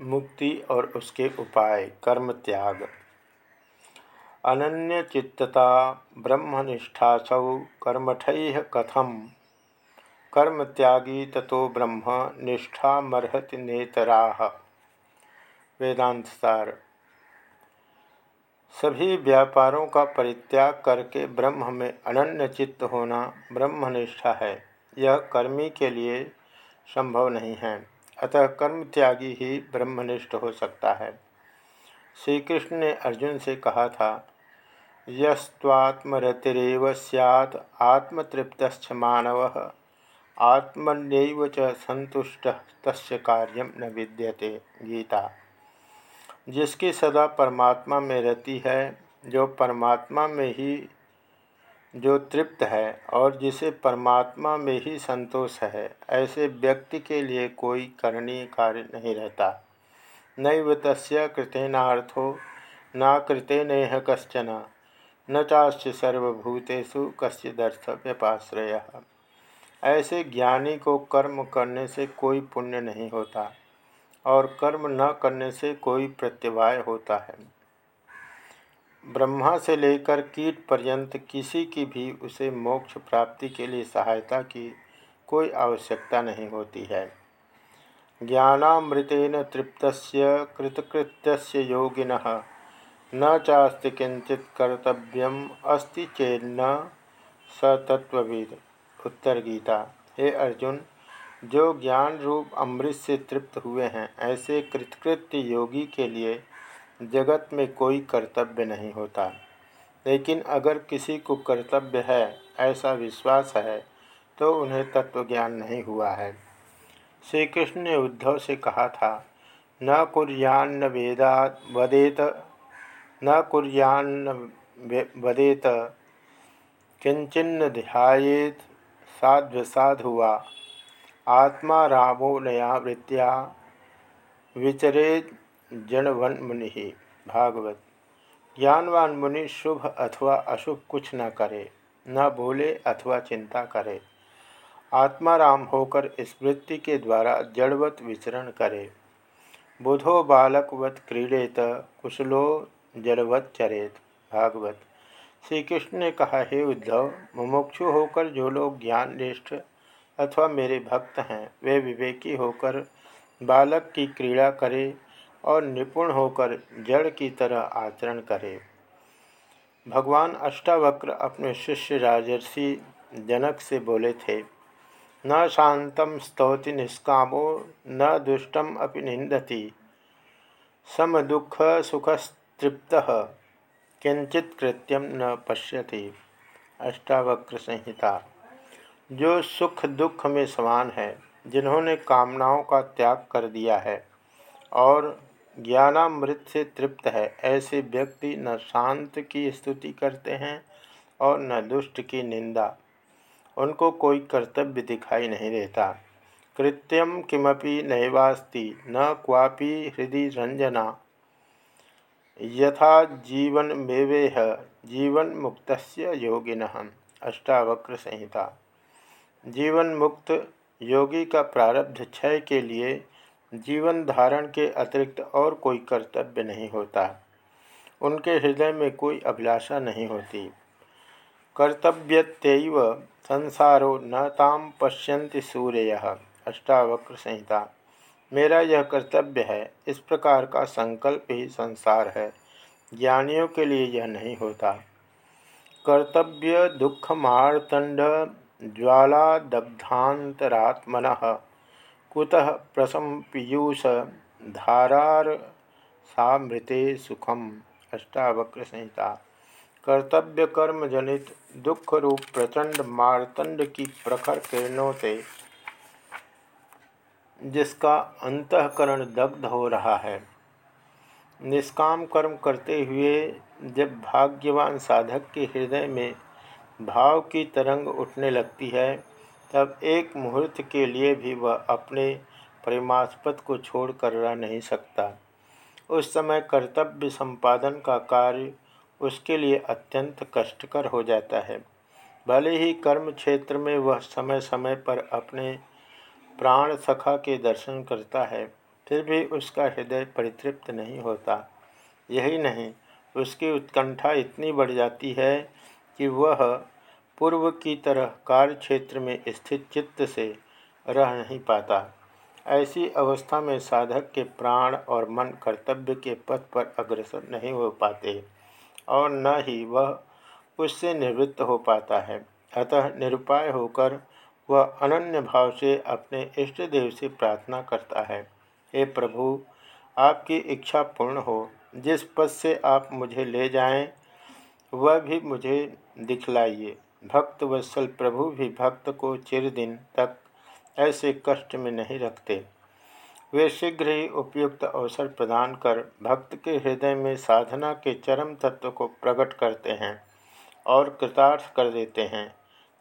मुक्ति और उसके उपाय, कर्म त्याग। अनन्य चित्तता ब्रह्मनिष्ठासौ कर्मठ कथम। कर्म त्यागी ततो ब्रह्म निष्ठामर्हति नेतरा। वेदांत सार। सभी व्यापारों का परित्याग करके ब्रह्म में अनन्य चित्त होना ब्रह्मनिष्ठा है। यह कर्मी के लिए संभव नहीं है। अतः कर्म त्यागी ही ब्रह्मनिष्ठ हो सकता है। श्री कृष्ण ने अर्जुन से कहा था यस्वात्मरतिरव सैत् आत्मतृप्त मानव, आत्मन्यव च संतुष्ट, तस्य न विद्यते, गीता। जिसकी सदा परमात्मा में रहती है, जो परमात्मा में ही जो तृप्त है और जिसे परमात्मा में ही संतोष है, ऐसे व्यक्ति के लिए कोई करणीय कार्य नहीं रहता। नैव तस्य कृतेनार्थो, न कृतेनेह कश्चन, न चाश्च सर्वभूतेषु कश्चिदर्थ व्यपाश्रय। ऐसे ज्ञानी को कर्म करने से कोई पुण्य नहीं होता और कर्म न करने से कोई प्रत्यवाय होता है। ब्रह्मा से लेकर कीट पर्यंत किसी की भी उसे मोक्ष प्राप्ति के लिए सहायता की कोई आवश्यकता नहीं होती है। ज्ञानामृतेन तृप्त कृतकृत्य योगिन न चास्ति किंचित कर्तव्यम अस्ति चेन्न स तत्वविद उत्तर गीता। हे अर्जुन, जो ज्ञान रूप अमृत से तृप्त हुए हैं, ऐसे कृतकृत्य योगी के लिए जगत में कोई कर्तव्य नहीं होता। लेकिन अगर किसी को कर्तव्य है, ऐसा विश्वास है तो उन्हें तत्वज्ञान नहीं हुआ है। श्री कृष्ण ने उद्धव से कहा था, न कुरियान्न वेदा वदेत, न कुरियान्न वदेत। किंचिन्न ध्यात साध्वसाध हुआ आत्मा रामो नया वृत्तिया। विचरेत जनवन मुनि भागवत। ज्ञानवान मुनि शुभ अथवा अशुभ कुछ न करे, न बोले अथवा चिंता करे। आत्माराम होकर स्मृति के द्वारा जड़वत विचरण करे। बुधो बालकवत क्रीड़ेत, कुशलो जड़वत चरेत, भागवत। श्री कृष्ण ने कहा, हे उद्धव, मुमुक्षु होकर जो लोग ज्ञान निष्ठ अथवा मेरे भक्त हैं, वे विवेकी होकर बालक की क्रीड़ा करे और निपुण होकर जड़ की तरह आचरण करे। भगवान अष्टावक्र अपने शिष्य राजर्षि जनक से बोले थे, न शांतम स्तौति निष्कामो, न दुष्टम अपि निंदति सम दुख सुखस्तृप्त, किंचित कृत्यम न पश्यति। अष्टावक्र संहिता। जो सुख दुख में समान है, जिन्होंने कामनाओं का त्याग कर दिया है, और ज्ञानामृत से तृप्त है। ऐसे व्यक्ति न शांत की स्तुति करते हैं और न दुष्ट की निंदा। उनको कोई कर्तव्य दिखाई नहीं देता। कृत्यम किमपि नैवास्ति, न क्वापि हृदय रंजना यथा जीवन मेवेह जीवन मुक्त योगिन। अष्टावक्र संहिता। जीवन मुक्त योगी का प्रारब्ध क्षय के लिए जीवन धारण के अतिरिक्त और कोई कर्तव्य नहीं होता। उनके हृदय में कोई अभिलाषा नहीं होती। कर्तव्यत्यव संसारो न ताम पश्यन्ति सूर्य। अष्टावक्र संहिता। मेरा यह कर्तव्य है, इस प्रकार का संकल्प ही संसार है। ज्ञानियों के लिए यह नहीं होता। कर्तव्य दुख मारतंड ज्वाला दग्धांतरात्मन कुतः प्रसम पीयूष धारार सामृते सुखम। अष्टावक्र संहिता कर्तव्य कर्म जनित दुख रूप प्रचंड मारतंड की प्रखर किरणों से जिसका अंतकरण दग्ध हो रहा है। निष्काम कर्म करते हुए जब भाग्यवान साधक के हृदय में भाव की तरंग उठने लगती है तब एक मुहूर्त के लिए भी वह अपने प्रेमास्पद को छोड़कर रह नहीं सकता। उस समय कर्तव्य संपादन का कार्य उसके लिए अत्यंत कष्टकर हो जाता है। भले ही कर्म क्षेत्र में वह समय समय पर अपने प्राण सखा के दर्शन करता है, फिर भी उसका हृदय परितृप्त नहीं होता। यही नहीं, उसकी उत्कंठा इतनी बढ़ जाती है कि वह पूर्व की तरह कार्य क्षेत्र में स्थित चित्त से रह नहीं पाता। ऐसी अवस्था में साधक के प्राण और मन कर्तव्य के पथ पर अग्रसर नहीं हो पाते और न ही वह उससे निवृत्त हो पाता है। अतः निरुपाय होकर वह अनन्य भाव से अपने इष्ट देव से प्रार्थना करता है, हे प्रभु, आपकी इच्छा पूर्ण हो। जिस पद से आप मुझे ले जाएँ, वह भी मुझे दिखलाइए। भक्त वत्सल प्रभु भी भक्त को चिर दिन तक ऐसे कष्ट में नहीं रखते। वे शीघ्र ही उपयुक्त अवसर प्रदान कर भक्त के हृदय में साधना के चरम तत्व को प्रकट करते हैं और कृतार्थ कर देते हैं।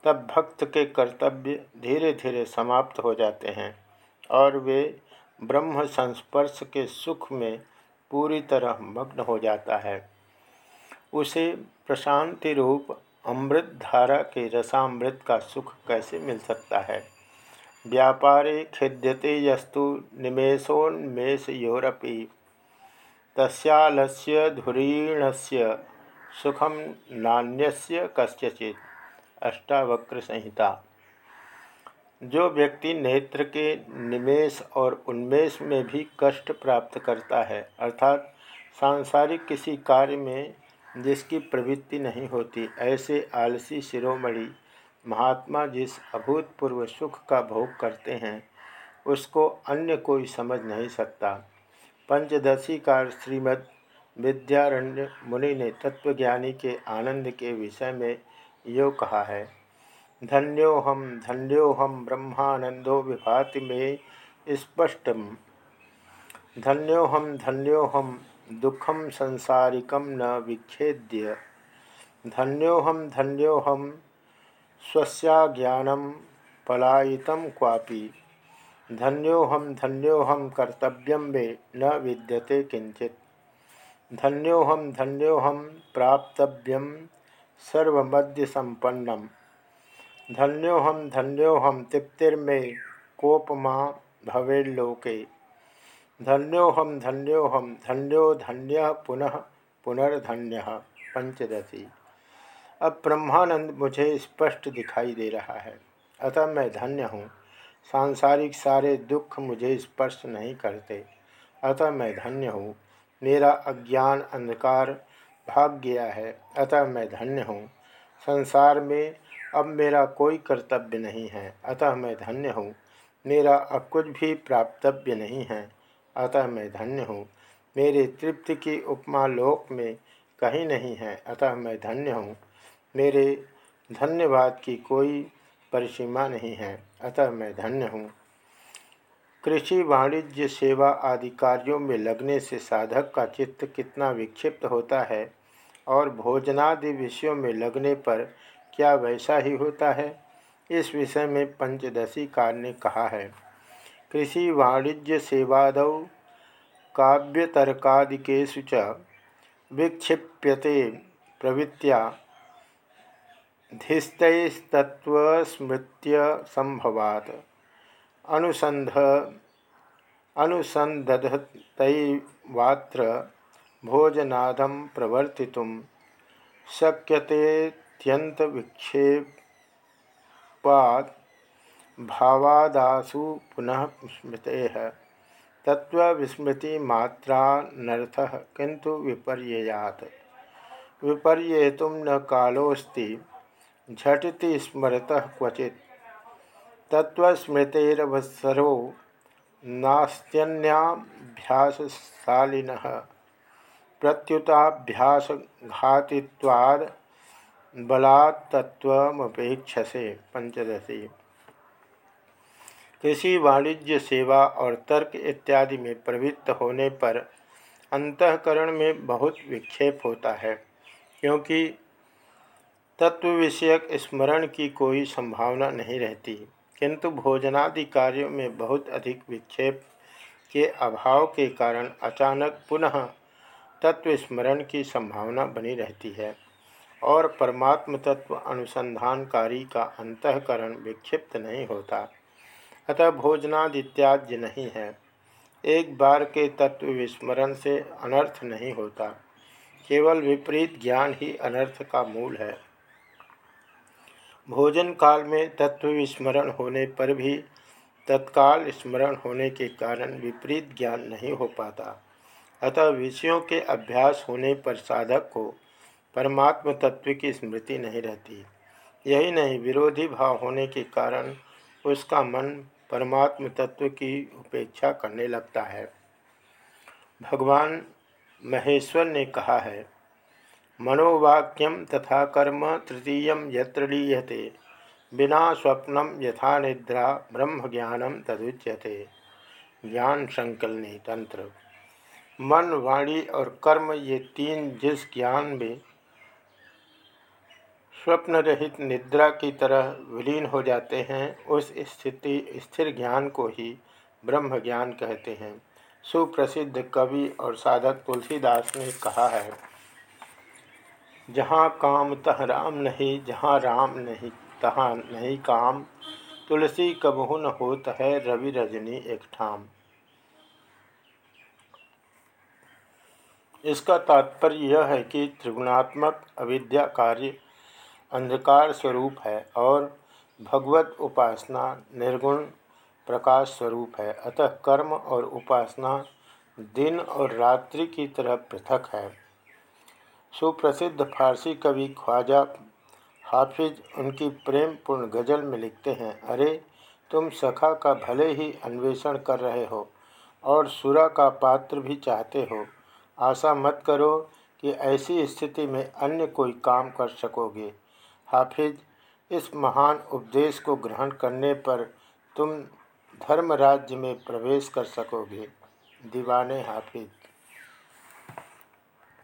तब भक्त के कर्तव्य धीरे धीरे समाप्त हो जाते हैं और वे ब्रह्म संस्पर्श के सुख में पूरी तरह मग्न हो जाता है। उसे प्रशांति रूप अमृत धारा के रसामृत का सुख कैसे मिल सकता है? व्यापारे खिद्यते यस्तु निमेषोन्मेषयोरपि तस्यालस्य धुरीणस्य सुखम नान्यस्य कस्यचित। अष्टावक्र संहिता जो व्यक्ति नेत्र के निमेष और उन्मेष में भी कष्ट प्राप्त करता है, अर्थात सांसारिक किसी कार्य में जिसकी प्रवृत्ति नहीं होती, ऐसे आलसी शिरोमणि महात्मा जिस अभूतपूर्व सुख का भोग करते हैं, उसको अन्य कोई समझ नहीं सकता। पंचदशी कार श्रीमद् विद्यारण्य मुनि ने तत्वज्ञानी के आनंद के विषय में यो कहा है धन्यो धन्योहम धन्योहम ब्रह्मानंदो विभाति में स्पष्टम। धन्योहम धन्योहम दुखम संसारिकम न विच्छेद्य। धन्योहम धन्योहम स्वस्याज्ञानम पलायित क्वापि। धन्योहम धन्योहम कर्तव्यम मे न विद्यते किंचित धन्योहम धन्योहम प्राप्तव्यम सर्वमद्य संपन्नम धन्योहम धन्योहम तृप्तिर्मे कोपमा भवेल्लोके। धन्योहम धन्योहम धन्यो धन्य पुनः पुनर्धन्य पंचदशी। अब ब्रह्मानंद मुझे स्पष्ट दिखाई दे रहा है। अतः मैं धन्य हूँ। सांसारिक सारे दुख मुझे स्पर्श नहीं करते। अतः मैं धन्य हूँ। मेरा अज्ञान अंधकार भाग गया है। अतः मैं धन्य हूँ। संसार में अब मेरा कोई कर्तव्य नहीं है। अतः मैं धन्य हूँ। मेरा अब कुछ भी प्राप्तव्य नहीं है। अतः मैं धन्य हूँ। मेरे तृप्ति की उपमा लोक में कहीं नहीं है, अतः मैं धन्य हूँ। मेरे धन्यवाद की कोई परिसीमा नहीं है, अतः मैं धन्य हूँ। कृषि वाणिज्य सेवा आदि कार्यों में लगने से साधक का चित्त कितना विक्षिप्त होता है और भोजनादि विषयों में लगने पर क्या वैसा ही होता है? इस विषय में पंचदशी कार ने कहा है। कृषि वाणिज्य सेवाद काव्यतर्कादिकेशु च विक्षिप्यते प्रवृत्तिया धिस्तस्तत्वस्मृत्य संभवात अनुसंध अनुसंधतवात्र भोजनादम प्रवर्तितुं शक्यतेत्यंत विक्षेपाद भावादासु पुनः स्मृते तत्व विस्मृति। मात्रानर्थ किंतु विपर्ययात। विपर्येतुम न कालोस्ति झटिति स्मरतः क्वचि तत्वस्मृतेरवसरो नास्त्यन्याभ्यासशालिनः। प्रत्युताभ्यासघातिवाद बलात्तत्वपेक्षसे पंचदशी कृषि, वाणिज्य, सेवा और तर्क इत्यादि में प्रवृत्त होने पर अंतकरण में बहुत विक्षेप होता है, क्योंकि तत्व विषयक स्मरण की कोई संभावना नहीं रहती। किंतु भोजनादि कार्यों में बहुत अधिक विक्षेप के अभाव के कारण अचानक पुनः तत्व स्मरण की संभावना बनी रहती है और परमात्म तत्व अनुसंधानकारी का अंतकरण विक्षिप्त नहीं होता। अतः भोजनादि त्याज्य नहीं है। एक बार के तत्व विस्मरण से अनर्थ नहीं होता। केवल विपरीत ज्ञान ही अनर्थ का मूल है। भोजन काल में तत्व विस्मरण होने पर भी तत्काल स्मरण होने के कारण विपरीत ज्ञान नहीं हो पाता। अतः विषयों के अभ्यास होने पर साधक को परमात्म तत्व की स्मृति नहीं रहती। यही नहीं, विरोधी भाव होने के कारण उसका मन परमात्म तत्व की उपेक्षा करने लगता है। भगवान महेश्वर ने कहा है, मनोवाक्यम तथा कर्म तृतीय यत्र लीयते, बिना स्वप्नम यथा निद्रा ब्रह्म ज्ञानम तदुच्यते। ज्ञान संकलनी तंत्र। मन वाणी और कर्म ये तीन जिस ज्ञान में स्वप्न रहित निद्रा की तरह विलीन हो जाते हैं, उस स्थिति, स्थिर ज्ञान को ही ब्रह्म ज्ञान कहते हैं। सुप्रसिद्ध कवि और साधक तुलसीदास ने कहा है, जहाँ काम तह राम नहीं, जहाँ राम नहीं, तहाँ नहीं काम। तुलसी कबहु न होत है रवि रजनी एक ठाम। इसका तात्पर्य यह है कि त्रिगुणात्मक अविद्या कार्य अंधकार स्वरूप है और भगवत उपासना निर्गुण प्रकाश स्वरूप है। अतः कर्म और उपासना दिन और रात्रि की तरह पृथक है। सुप्रसिद्ध फारसी कवि ख्वाजा हाफिज उनकी प्रेमपूर्ण गज़ल में लिखते हैं, अरे, तुम सखा का भले ही अन्वेषण कर रहे हो और सुरा का पात्र भी चाहते हो। आशा मत करो कि ऐसी स्थिति में अन्य कोई काम कर सकोगे। हाफिज, इस महान उपदेश को ग्रहण करने पर तुम धर्म राज्य में प्रवेश कर सकोगे। दीवाने हाफिज।